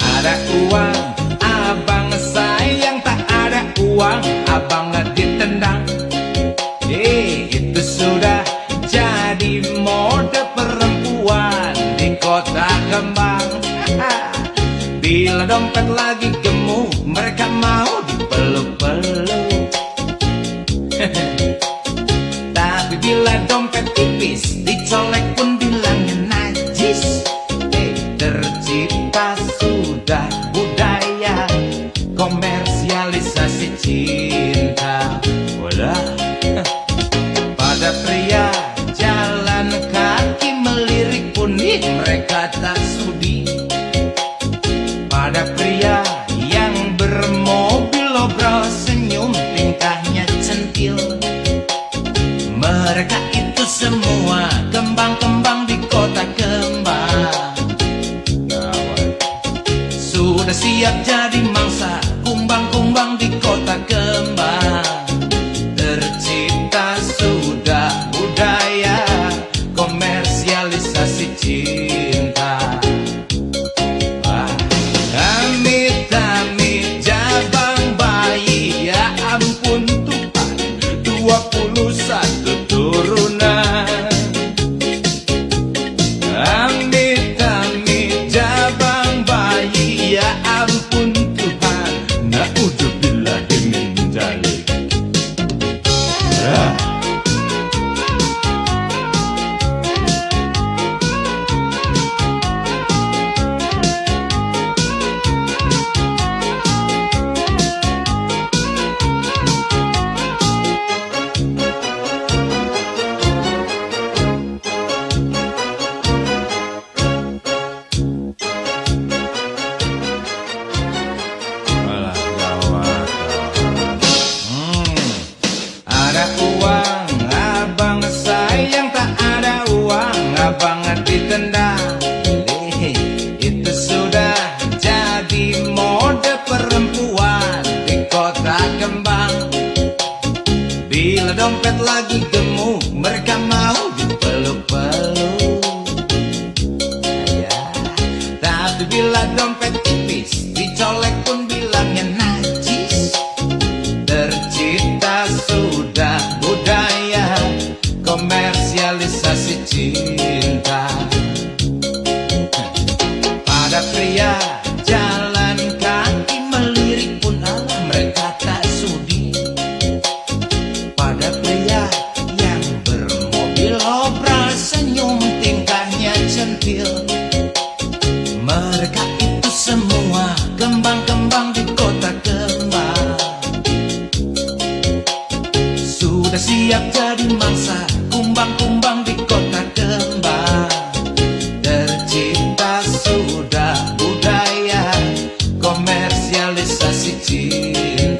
ada uang, abang sayang tak ada uang, abang ditendang. Eh, itu sudah jadi mode perempuan di kota kembang. Bila dompet lagi gemuk, mereka mau dipeluk-peluk. Tapi bila dompet tipis, dicolek mereka tak sudi pada pria yang bermobil obrol senyum tingkahnya centil. Mereka itu semua kembang-kembang di kota kembang sudah siap jadi dompet lagi gemuk Mereka mau ti.